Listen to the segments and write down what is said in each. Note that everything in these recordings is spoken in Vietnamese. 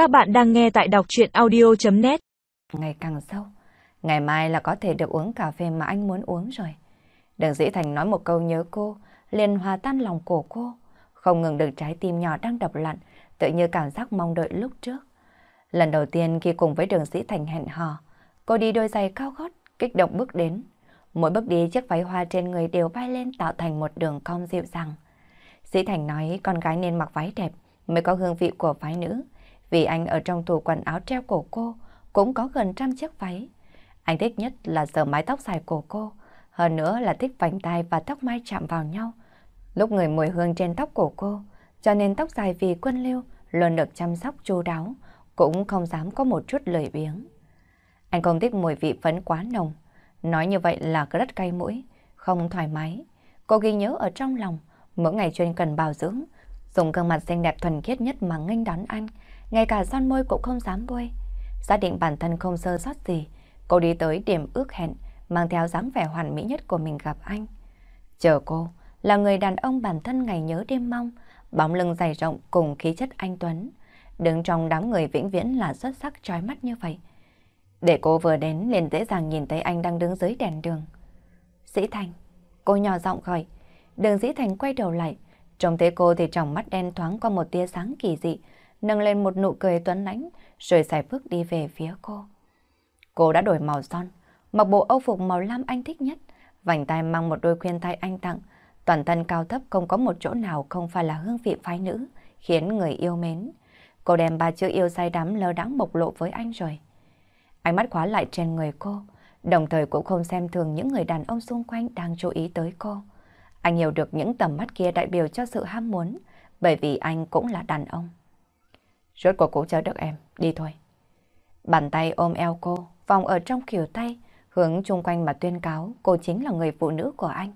Các bạn đang nghe tại đọc chuyện audio.net Ngày càng sâu, ngày mai là có thể được uống cà phê mà anh muốn uống rồi. Đường Dĩ Thành nói một câu nhớ cô, liền hòa tan lòng cổ cô. Không ngừng được trái tim nhỏ đang đập lặn, tự như cảm giác mong đợi lúc trước. Lần đầu tiên khi cùng với đường Dĩ Thành hẹn hò, cô đi đôi giày cao gót, kích động bước đến. Mỗi bước đi chiếc váy hoa trên người đều bay lên tạo thành một đường cong dịu dàng. Dĩ Thành nói con gái nên mặc váy đẹp mới có hương vị của phái nữ. Vì anh ở trong tủ quần áo treo cổ cô cũng có gần trăm chiếc váy. Anh thích nhất là sờ mái tóc dài của cô. Hơn nữa là thích vành tai và tóc mai chạm vào nhau. Lúc người mùi hương trên tóc của cô, cho nên tóc dài vì quân lưu luôn được chăm sóc chu đáo, cũng không dám có một chút lười biếng. Anh không thích mùi vị phấn quá nồng. Nói như vậy là rất cay mũi, không thoải mái. Cô ghi nhớ ở trong lòng, mỗi ngày chuyên cần bảo dưỡng, dùng gương mặt xinh đẹp thuần khiết nhất mà nghênh đón anh, ngay cả son môi cũng không dám bôi. Xác định bản thân không sơ sót gì, cô đi tới điểm ước hẹn, mang theo dáng vẻ hoàn mỹ nhất của mình gặp anh. Chờ cô là người đàn ông bản thân ngày nhớ đêm mong, bóng lưng dày rộng cùng khí chất anh Tuấn. Đứng trong đám người vĩnh viễn là xuất sắc trói mắt như vậy. Để cô vừa đến liền dễ dàng nhìn thấy anh đang đứng dưới đèn đường. Dĩ Thành, cô nhỏ giọng gọi. Đường Dĩ Thành quay đầu lại, trông thấy cô thì trong mắt đen thoáng qua một tia sáng kỳ dị, nâng lên một nụ cười tuấn lãnh, rồi xài bước đi về phía cô. Cô đã đổi màu son, mặc bộ âu phục màu lam anh thích nhất, vành tay mang một đôi khuyên tay anh tặng, toàn thân cao thấp không có một chỗ nào không phải là hương vị phái nữ, khiến người yêu mến. Cô đem ba chữ yêu say đắm lơ đắng bộc lộ với anh rồi. Ánh mắt khóa lại trên người cô, đồng thời cũng không xem thường những người đàn ông xung quanh đang chú ý tới cô. Anh hiểu được những tầm mắt kia đại biểu cho sự ham muốn, bởi vì anh cũng là đàn ông. Rốt cuộc cũng chờ được em, đi thôi. Bàn tay ôm eo cô, vòng ở trong kiểu tay, hướng chung quanh mà tuyên cáo cô chính là người phụ nữ của anh.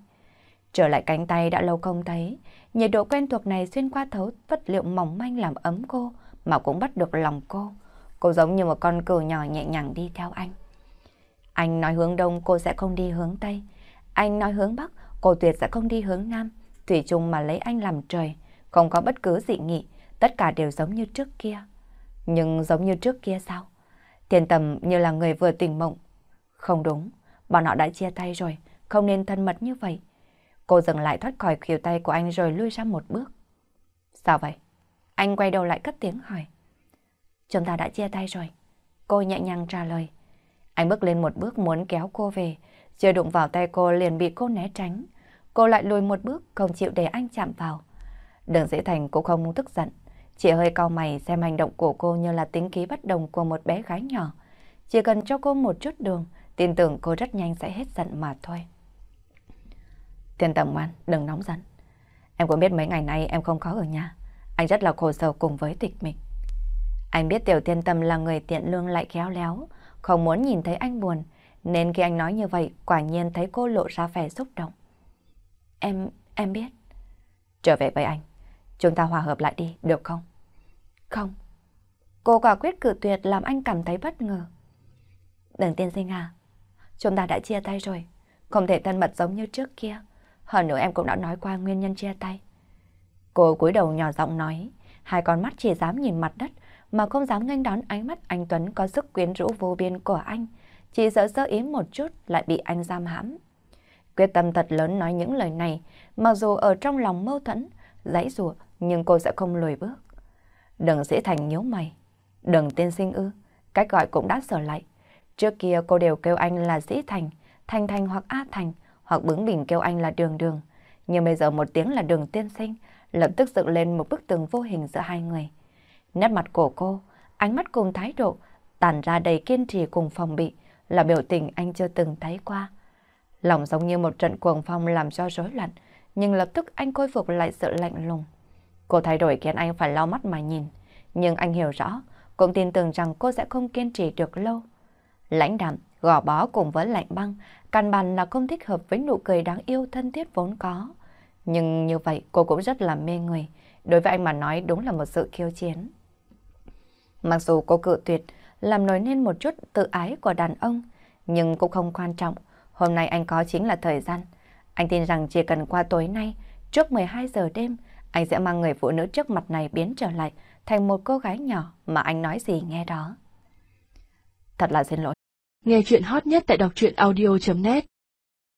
Trở lại cánh tay đã lâu không thấy, nhiệt độ quen thuộc này xuyên qua thấu vật liệu mỏng manh làm ấm cô, mà cũng bắt được lòng cô. Cô giống như một con cừu nhỏ nhẹ nhàng đi theo anh. Anh nói hướng đông cô sẽ không đi hướng tây. Anh nói hướng bắc cô tuyệt sẽ không đi hướng nam. Thủy chung mà lấy anh làm trời, không có bất cứ dị nghị, tất cả đều giống như trước kia. Nhưng giống như trước kia sao? Thiên tầm như là người vừa tỉnh mộng. Không đúng, bọn họ đã chia tay rồi, không nên thân mật như vậy. Cô dừng lại thoát khỏi khỉu tay của anh rồi lui ra một bước. Sao vậy? Anh quay đầu lại cất tiếng hỏi. Chúng ta đã chia tay rồi. Cô nhẹ nhàng trả lời. Anh bước lên một bước muốn kéo cô về, chưa đụng vào tay cô liền bị cô né tránh. Cô lại lùi một bước không chịu để anh chạm vào. Đường dễ Thành cũng không tức giận. Chỉ hơi cau mày xem hành động của cô như là tính khí bất đồng của một bé gái nhỏ. Chỉ cần cho cô một chút đường, tin tưởng cô rất nhanh sẽ hết giận mà thôi. Thiên tầm ngoan, đừng nóng giận. Em cũng biết mấy ngày nay em không có ở nhà. Anh rất là khổ sở cùng với tịch mình. Anh biết tiểu thiên tâm là người tiện lương lại khéo léo, không muốn nhìn thấy anh buồn, nên khi anh nói như vậy, quả nhiên thấy cô lộ ra vẻ xúc động. Em, em biết. Trở về với anh. Chúng ta hòa hợp lại đi, được không? Không. Cô quả quyết cử tuyệt làm anh cảm thấy bất ngờ. Đừng tiên sinh à, chúng ta đã chia tay rồi, không thể thân mật giống như trước kia. Hơn nữa em cũng đã nói qua nguyên nhân chia tay. Cô cúi đầu nhỏ giọng nói, hai con mắt chỉ dám nhìn mặt đất mà không dám nghênh đón ánh mắt anh Tuấn có sức quyến rũ vô biên của anh. Chỉ sợ sơ ý một chút lại bị anh giam hãm. Quyết tâm thật lớn nói những lời này, mặc dù ở trong lòng mâu thuẫn, dãy rủa nhưng cô sẽ không lùi bước. Đừng dễ thành nhíu mày. Đừng Tiên sinh ư, cách gọi cũng đã sửa lại. Trước kia cô đều kêu anh là Dĩ Thành, Thành Thành hoặc A Thành, hoặc bướng bỉnh kêu anh là Đường Đường. Nhưng bây giờ một tiếng là Đường Tiên Sinh, lập tức dựng lên một bức tường vô hình giữa hai người. Nét mặt của cô, ánh mắt cùng thái độ, tàn ra đầy kiên trì cùng phòng bị, là biểu tình anh chưa từng thấy qua. Lòng giống như một trận cuồng phong làm cho rối loạn, nhưng lập tức anh khôi phục lại sự lạnh lùng. Cô thay đổi khiến anh phải lau mắt mà nhìn, nhưng anh hiểu rõ, cũng tin tưởng rằng cô sẽ không kiên trì được lâu. Lãnh đạm, gò bó cùng với lạnh băng, căn bản là không thích hợp với nụ cười đáng yêu thân thiết vốn có. Nhưng như vậy cô cũng rất là mê người, đối với anh mà nói đúng là một sự khiêu chiến. Mặc dù cô cự tuyệt, làm nổi nên một chút tự ái của đàn ông, nhưng cũng không quan trọng. Hôm nay anh có chính là thời gian. Anh tin rằng chỉ cần qua tối nay, trước 12 giờ đêm, anh sẽ mang người phụ nữ trước mặt này biến trở lại, thành một cô gái nhỏ mà anh nói gì nghe đó. Thật là xin lỗi. Nghe chuyện hot nhất tại đọc truyện audio.net